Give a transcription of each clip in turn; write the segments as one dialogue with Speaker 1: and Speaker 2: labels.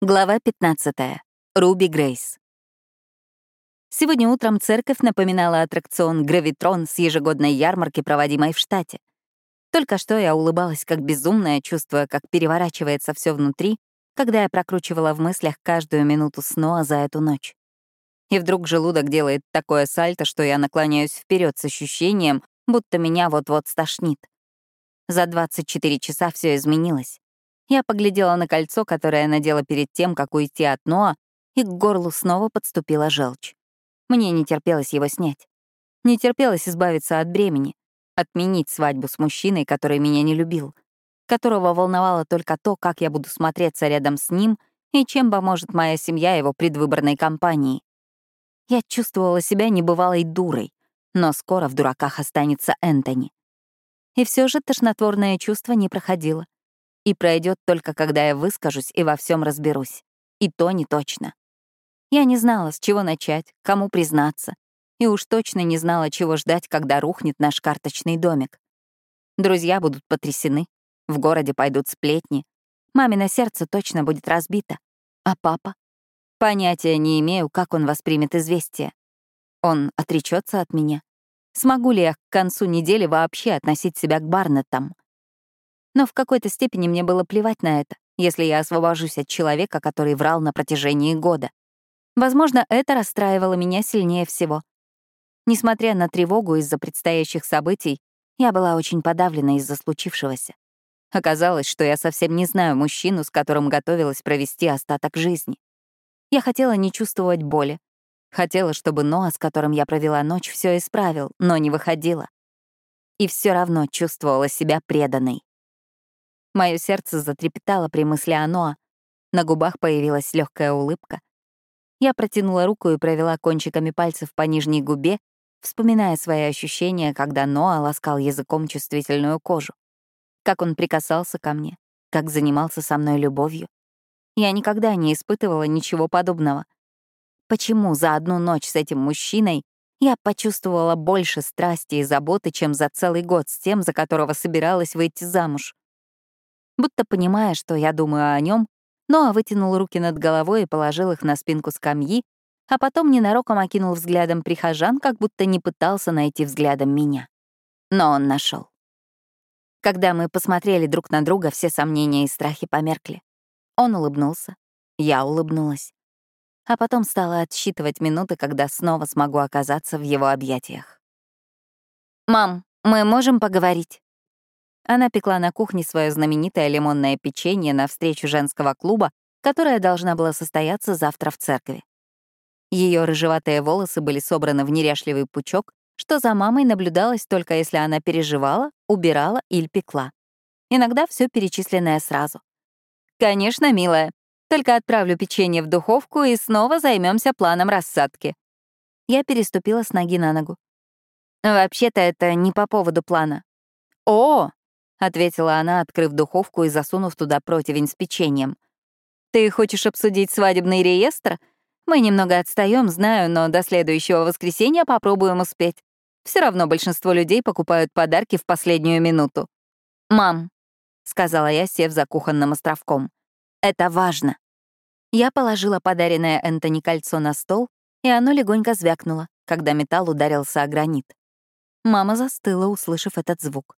Speaker 1: Глава 15. Руби Грейс. Сегодня утром церковь напоминала аттракцион «Гравитрон» с ежегодной ярмарки, проводимой в штате. Только что я улыбалась как безумная, чувствуя, как переворачивается все внутри, когда я прокручивала в мыслях каждую минуту сна за эту ночь. И вдруг желудок делает такое сальто, что я наклоняюсь вперед с ощущением, будто меня вот-вот стошнит. За 24 часа все изменилось. Я поглядела на кольцо, которое надела перед тем, как уйти от Ноа, и к горлу снова подступила желчь. Мне не терпелось его снять. Не терпелось избавиться от бремени, отменить свадьбу с мужчиной, который меня не любил, которого волновало только то, как я буду смотреться рядом с ним и чем поможет моя семья его предвыборной кампании. Я чувствовала себя небывалой дурой, но скоро в дураках останется Энтони. И все же тошнотворное чувство не проходило и пройдет только когда я выскажусь и во всем разберусь. И то не точно. Я не знала, с чего начать, кому признаться, и уж точно не знала, чего ждать, когда рухнет наш карточный домик. Друзья будут потрясены, в городе пойдут сплетни, мамино сердце точно будет разбито. А папа? Понятия не имею, как он воспримет известие. Он отречется от меня. Смогу ли я к концу недели вообще относить себя к Барнеттам? Но в какой-то степени мне было плевать на это, если я освобожусь от человека, который врал на протяжении года. Возможно, это расстраивало меня сильнее всего. Несмотря на тревогу из-за предстоящих событий, я была очень подавлена из-за случившегося. Оказалось, что я совсем не знаю мужчину, с которым готовилась провести остаток жизни. Я хотела не чувствовать боли. Хотела, чтобы Ноа, с которым я провела ночь, все исправил, но не выходила. И все равно чувствовала себя преданной. Мое сердце затрепетало при мысли о Ноа. На губах появилась легкая улыбка. Я протянула руку и провела кончиками пальцев по нижней губе, вспоминая свои ощущения, когда Ноа ласкал языком чувствительную кожу. Как он прикасался ко мне, как занимался со мной любовью. Я никогда не испытывала ничего подобного. Почему за одну ночь с этим мужчиной я почувствовала больше страсти и заботы, чем за целый год с тем, за которого собиралась выйти замуж? Будто понимая, что я думаю о нем, Ноа вытянул руки над головой и положил их на спинку скамьи, а потом ненароком окинул взглядом прихожан, как будто не пытался найти взглядом меня. Но он нашел. Когда мы посмотрели друг на друга, все сомнения и страхи померкли. Он улыбнулся, я улыбнулась. А потом стала отсчитывать минуты, когда снова смогу оказаться в его объятиях. «Мам, мы можем поговорить?» Она пекла на кухне свое знаменитое лимонное печенье на встречу женского клуба, которая должна была состояться завтра в церкви. Ее рыжеватые волосы были собраны в неряшливый пучок, что за мамой наблюдалось только если она переживала, убирала или пекла. Иногда все перечисленное сразу. «Конечно, милая. Только отправлю печенье в духовку и снова займемся планом рассадки». Я переступила с ноги на ногу. «Вообще-то это не по поводу плана». «О, — ответила она, открыв духовку и засунув туда противень с печеньем. «Ты хочешь обсудить свадебный реестр? Мы немного отстаем, знаю, но до следующего воскресенья попробуем успеть. Все равно большинство людей покупают подарки в последнюю минуту». «Мам», — сказала я, сев за кухонным островком, — «это важно». Я положила подаренное Энтони кольцо на стол, и оно легонько звякнуло, когда металл ударился о гранит. Мама застыла, услышав этот звук.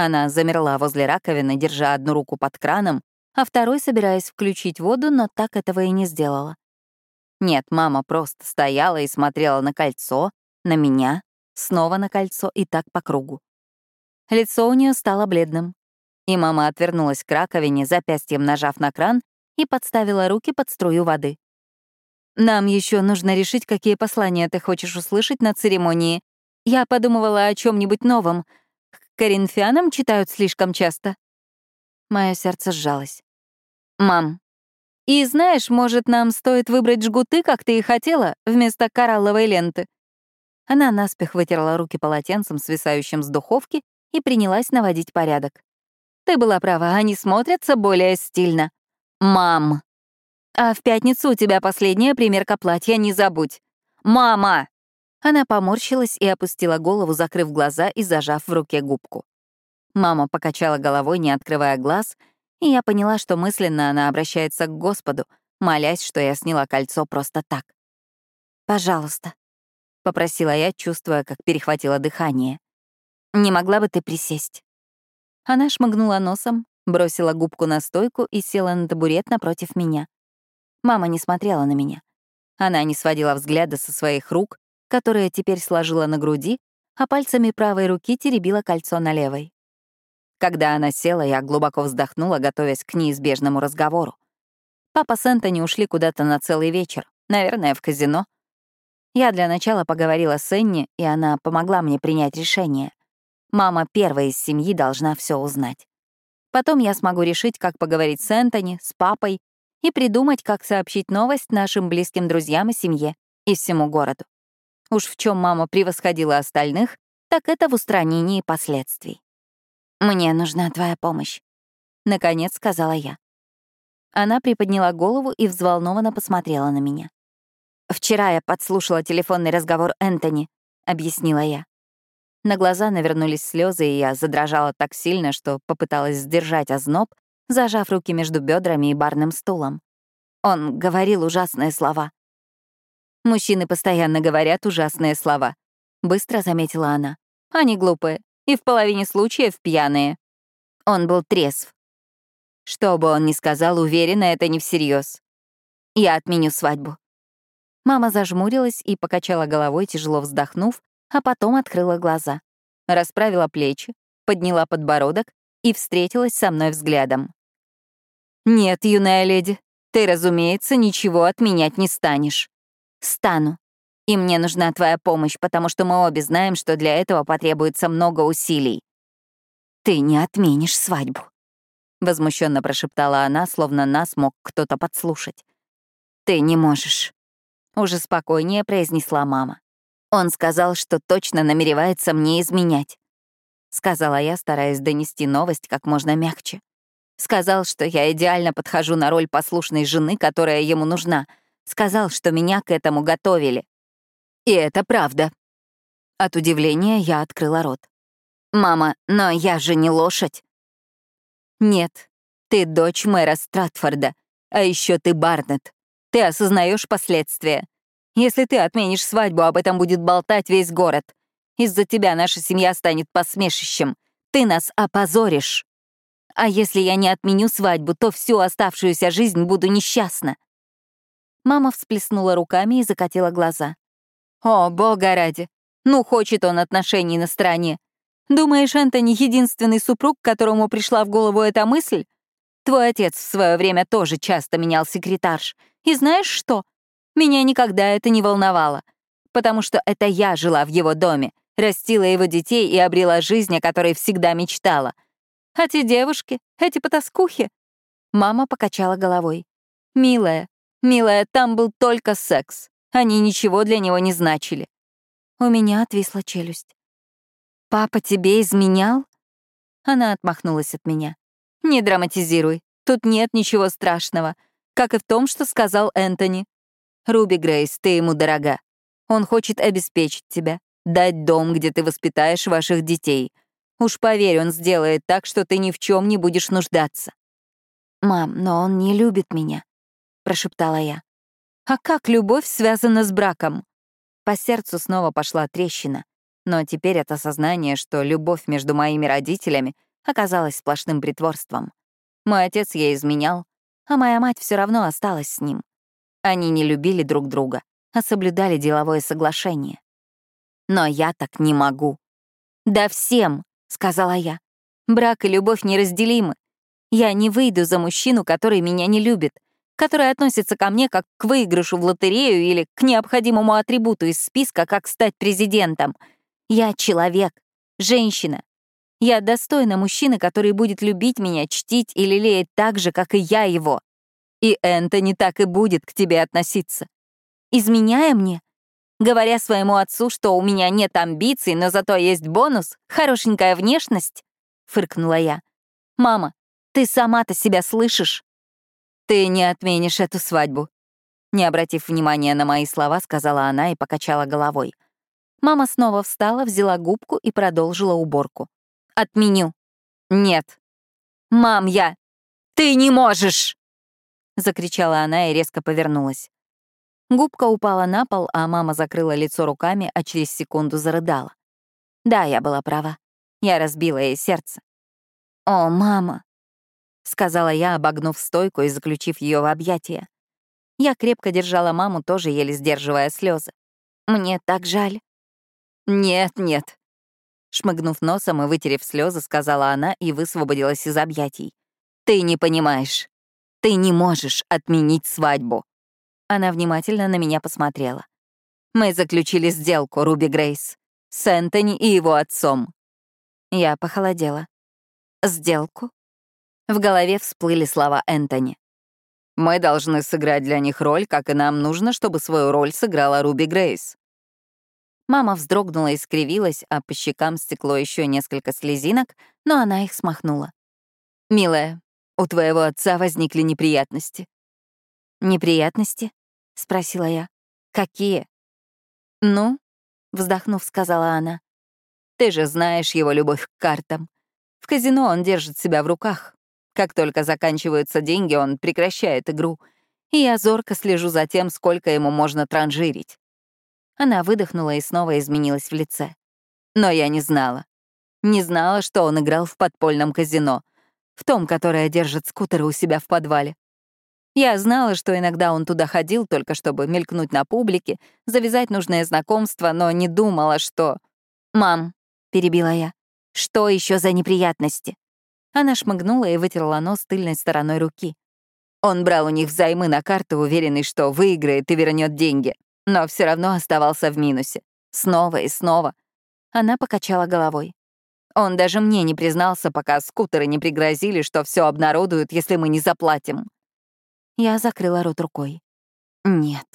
Speaker 1: Она замерла возле раковины, держа одну руку под краном, а второй собираясь включить воду, но так этого и не сделала. Нет, мама просто стояла и смотрела на кольцо, на меня, снова на кольцо и так по кругу. Лицо у нее стало бледным, и мама отвернулась к раковине, запястьем нажав на кран, и подставила руки под струю воды. «Нам еще нужно решить, какие послания ты хочешь услышать на церемонии. Я подумывала о чем нибудь новом, Коринфянам читают слишком часто. Мое сердце сжалось. Мам, и знаешь, может, нам стоит выбрать жгуты, как ты и хотела, вместо коралловой ленты? Она наспех вытерла руки полотенцем, свисающим с духовки, и принялась наводить порядок. Ты была права, они смотрятся более стильно. Мам. А в пятницу у тебя последняя примерка платья, не забудь. Мама! Она поморщилась и опустила голову, закрыв глаза и зажав в руке губку. Мама покачала головой, не открывая глаз, И я поняла, что мысленно она обращается к Господу, молясь, что я сняла кольцо просто так. «Пожалуйста», — попросила я, чувствуя, как перехватило дыхание. «Не могла бы ты присесть?» Она шмыгнула носом, бросила губку на стойку и села на табурет напротив меня. Мама не смотрела на меня. Она не сводила взгляда со своих рук, которые теперь сложила на груди, а пальцами правой руки теребила кольцо на левой. Когда она села, я глубоко вздохнула, готовясь к неизбежному разговору. Папа с Энтони ушли куда-то на целый вечер, наверное, в казино. Я для начала поговорила с Энни, и она помогла мне принять решение. Мама первая из семьи должна все узнать. Потом я смогу решить, как поговорить с Энтони, с папой и придумать, как сообщить новость нашим близким друзьям и семье, и всему городу. Уж в чем мама превосходила остальных, так это в устранении последствий. «Мне нужна твоя помощь», — наконец сказала я. Она приподняла голову и взволнованно посмотрела на меня. «Вчера я подслушала телефонный разговор Энтони», — объяснила я. На глаза навернулись слезы, и я задрожала так сильно, что попыталась сдержать озноб, зажав руки между бедрами и барным стулом. Он говорил ужасные слова. Мужчины постоянно говорят ужасные слова. Быстро заметила она. Они глупые и в половине случаев пьяные. Он был трезв. Что бы он ни сказал, уверена, это не всерьез. Я отменю свадьбу. Мама зажмурилась и покачала головой, тяжело вздохнув, а потом открыла глаза. Расправила плечи, подняла подбородок и встретилась со мной взглядом. «Нет, юная леди, ты, разумеется, ничего отменять не станешь. Стану. И мне нужна твоя помощь, потому что мы обе знаем, что для этого потребуется много усилий. Ты не отменишь свадьбу. Возмущенно прошептала она, словно нас мог кто-то подслушать. Ты не можешь. Уже спокойнее произнесла мама. Он сказал, что точно намеревается мне изменять. Сказала я, стараясь донести новость как можно мягче. Сказал, что я идеально подхожу на роль послушной жены, которая ему нужна — Сказал, что меня к этому готовили. И это правда. От удивления я открыла рот. «Мама, но я же не лошадь». «Нет, ты дочь мэра Стратфорда, а еще ты Барнет. Ты осознаешь последствия. Если ты отменишь свадьбу, об этом будет болтать весь город. Из-за тебя наша семья станет посмешищем. Ты нас опозоришь. А если я не отменю свадьбу, то всю оставшуюся жизнь буду несчастна. Мама всплеснула руками и закатила глаза. «О, бога ради! Ну, хочет он отношений на стороне. Думаешь, Энтони — единственный супруг, которому пришла в голову эта мысль? Твой отец в свое время тоже часто менял секретарш. И знаешь что? Меня никогда это не волновало. Потому что это я жила в его доме, растила его детей и обрела жизнь, о которой всегда мечтала. А те девушки, эти потаскухи...» Мама покачала головой. «Милая, Милая, там был только секс. Они ничего для него не значили. У меня отвисла челюсть. «Папа тебе изменял?» Она отмахнулась от меня. «Не драматизируй. Тут нет ничего страшного. Как и в том, что сказал Энтони. Руби Грейс, ты ему дорога. Он хочет обеспечить тебя, дать дом, где ты воспитаешь ваших детей. Уж поверь, он сделает так, что ты ни в чем не будешь нуждаться. Мам, но он не любит меня прошептала я. А как любовь связана с браком? По сердцу снова пошла трещина, но теперь это сознание, что любовь между моими родителями оказалась сплошным притворством. Мой отец ей изменял, а моя мать все равно осталась с ним. Они не любили друг друга, а соблюдали деловое соглашение. Но я так не могу. «Да всем», — сказала я. «Брак и любовь неразделимы. Я не выйду за мужчину, который меня не любит, который относится ко мне как к выигрышу в лотерею или к необходимому атрибуту из списка, как стать президентом. Я человек, женщина. Я достойна мужчины, который будет любить меня, чтить и лелеять так же, как и я его. И Энтони так и будет к тебе относиться. Изменяя мне, говоря своему отцу, что у меня нет амбиций, но зато есть бонус, хорошенькая внешность, фыркнула я. Мама, ты сама-то себя слышишь? «Ты не отменишь эту свадьбу», — не обратив внимания на мои слова, сказала она и покачала головой. Мама снова встала, взяла губку и продолжила уборку. «Отменю». «Нет». «Мам, я...» «Ты не можешь!» — закричала она и резко повернулась. Губка упала на пол, а мама закрыла лицо руками, а через секунду зарыдала. Да, я была права. Я разбила ей сердце. «О, мама!» — сказала я, обогнув стойку и заключив ее в объятия. Я крепко держала маму, тоже еле сдерживая слезы. «Мне так жаль». «Нет, нет». Шмыгнув носом и вытерев слезы, сказала она и высвободилась из объятий. «Ты не понимаешь. Ты не можешь отменить свадьбу». Она внимательно на меня посмотрела. «Мы заключили сделку, Руби Грейс, с Энтони и его отцом». Я похолодела. «Сделку?» В голове всплыли слова Энтони. «Мы должны сыграть для них роль, как и нам нужно, чтобы свою роль сыграла Руби Грейс». Мама вздрогнула и скривилась, а по щекам стекло еще несколько слезинок, но она их смахнула. «Милая, у твоего отца возникли неприятности». «Неприятности?» — спросила я. «Какие?» «Ну?» — вздохнув, сказала она. «Ты же знаешь его любовь к картам. В казино он держит себя в руках. Как только заканчиваются деньги, он прекращает игру. И я зорко слежу за тем, сколько ему можно транжирить». Она выдохнула и снова изменилась в лице. Но я не знала. Не знала, что он играл в подпольном казино, в том, которое держит скутеры у себя в подвале. Я знала, что иногда он туда ходил только чтобы мелькнуть на публике, завязать нужное знакомство, но не думала, что... «Мам», — перебила я, — «что еще за неприятности?» Она шмыгнула и вытерла нос тыльной стороной руки. Он брал у них взаймы на карту, уверенный, что выиграет и вернет деньги, но все равно оставался в минусе. Снова и снова. Она покачала головой. Он даже мне не признался, пока скутеры не пригрозили, что все обнародуют, если мы не заплатим. Я закрыла рот рукой. Нет.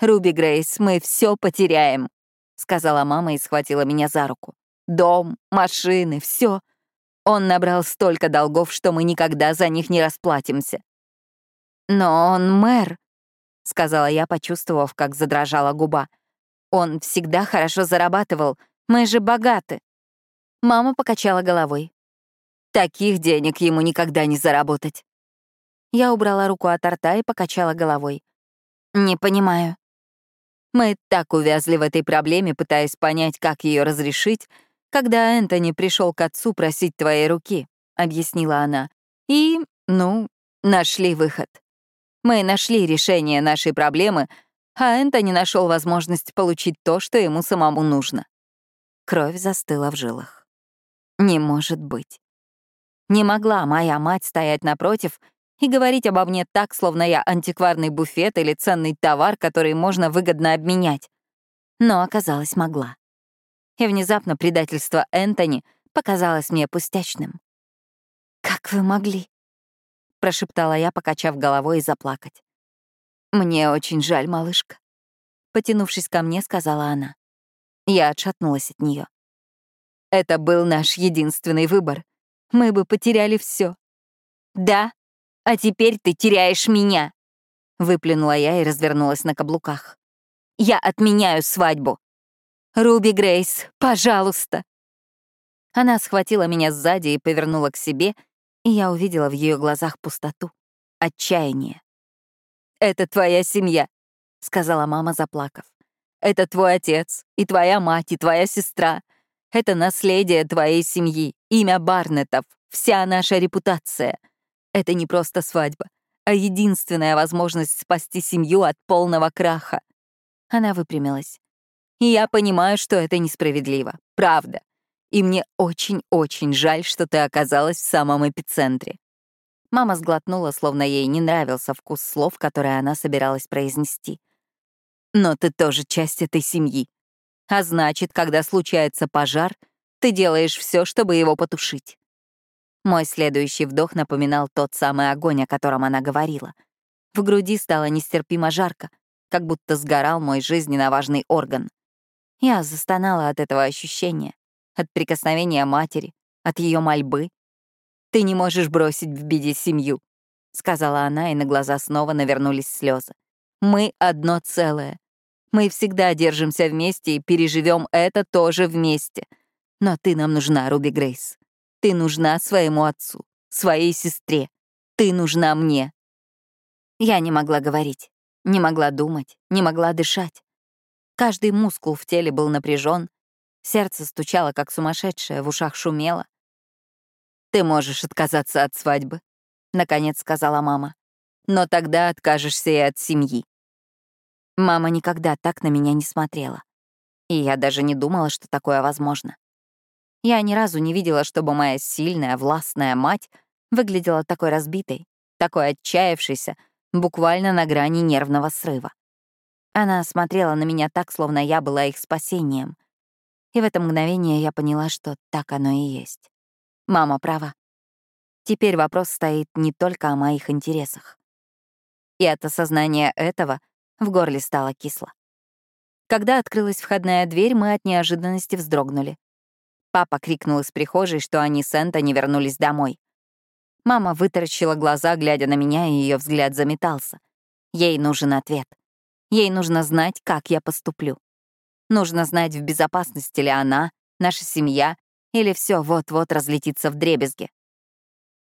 Speaker 1: «Руби Грейс, мы все потеряем», — сказала мама и схватила меня за руку. «Дом, машины, все. Он набрал столько долгов, что мы никогда за них не расплатимся». «Но он мэр», — сказала я, почувствовав, как задрожала губа. «Он всегда хорошо зарабатывал. Мы же богаты». Мама покачала головой. «Таких денег ему никогда не заработать. Я убрала руку от рта и покачала головой. «Не понимаю». Мы так увязли в этой проблеме, пытаясь понять, как ее разрешить, когда Энтони пришел к отцу просить твоей руки, — объяснила она. И, ну, нашли выход. Мы нашли решение нашей проблемы, а Энтони нашел возможность получить то, что ему самому нужно. Кровь застыла в жилах. Не может быть. Не могла моя мать стоять напротив и говорить обо мне так, словно я антикварный буфет или ценный товар, который можно выгодно обменять. Но оказалось, могла. И внезапно предательство Энтони показалось мне пустячным. «Как вы могли?» — прошептала я, покачав головой и заплакать. «Мне очень жаль, малышка», — потянувшись ко мне, сказала она. Я отшатнулась от нее. «Это был наш единственный выбор. Мы бы потеряли все. Да, «А теперь ты теряешь меня!» Выплюнула я и развернулась на каблуках. «Я отменяю свадьбу!» «Руби Грейс, пожалуйста!» Она схватила меня сзади и повернула к себе, и я увидела в ее глазах пустоту, отчаяние. «Это твоя семья», — сказала мама, заплакав. «Это твой отец, и твоя мать, и твоя сестра. Это наследие твоей семьи, имя Барнетов, вся наша репутация. Это не просто свадьба, а единственная возможность спасти семью от полного краха. Она выпрямилась. И я понимаю, что это несправедливо. Правда. И мне очень-очень жаль, что ты оказалась в самом эпицентре. Мама сглотнула, словно ей не нравился вкус слов, которые она собиралась произнести. Но ты тоже часть этой семьи. А значит, когда случается пожар, ты делаешь все, чтобы его потушить. Мой следующий вдох напоминал тот самый огонь, о котором она говорила. В груди стало нестерпимо жарко, как будто сгорал мой жизненно важный орган. Я застонала от этого ощущения, от прикосновения матери, от ее мольбы. «Ты не можешь бросить в беде семью», — сказала она, и на глаза снова навернулись слезы. «Мы одно целое. Мы всегда держимся вместе и переживем это тоже вместе. Но ты нам нужна, Руби Грейс. Ты нужна своему отцу, своей сестре, Ты нужна мне. Я не могла говорить, не могла думать, не могла дышать. Каждый мускул в теле был напряжен, сердце стучало, как сумасшедшее, в ушах шумело. «Ты можешь отказаться от свадьбы», — наконец сказала мама. «Но тогда откажешься и от семьи». Мама никогда так на меня не смотрела. И я даже не думала, что такое возможно. Я ни разу не видела, чтобы моя сильная, властная мать выглядела такой разбитой, такой отчаявшейся, буквально на грани нервного срыва. Она смотрела на меня так, словно я была их спасением. И в это мгновение я поняла, что так оно и есть. Мама права. Теперь вопрос стоит не только о моих интересах. И от осознания этого в горле стало кисло. Когда открылась входная дверь, мы от неожиданности вздрогнули. Папа крикнул из прихожей, что они с Энтони вернулись домой. Мама вытаращила глаза, глядя на меня, и ее взгляд заметался. Ей нужен ответ. Ей нужно знать, как я поступлю. Нужно знать, в безопасности ли она, наша семья или все вот-вот разлетится в дребезги.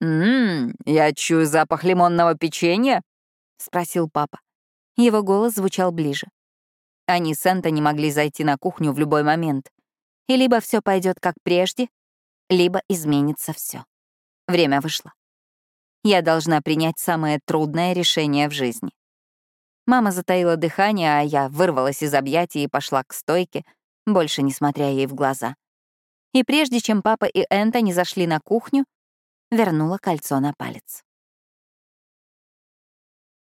Speaker 1: «Ммм, я чую запах лимонного печенья?» — спросил папа. Его голос звучал ближе. Они с Энтони могли зайти на кухню в любой момент. И либо все пойдет как прежде, либо изменится все. Время вышло. Я должна принять самое трудное решение в жизни. Мама затаила дыхание, а я вырвалась из объятий и пошла к стойке, больше не смотря ей в глаза и прежде чем папа и Энтони зашли на кухню, вернула кольцо на палец.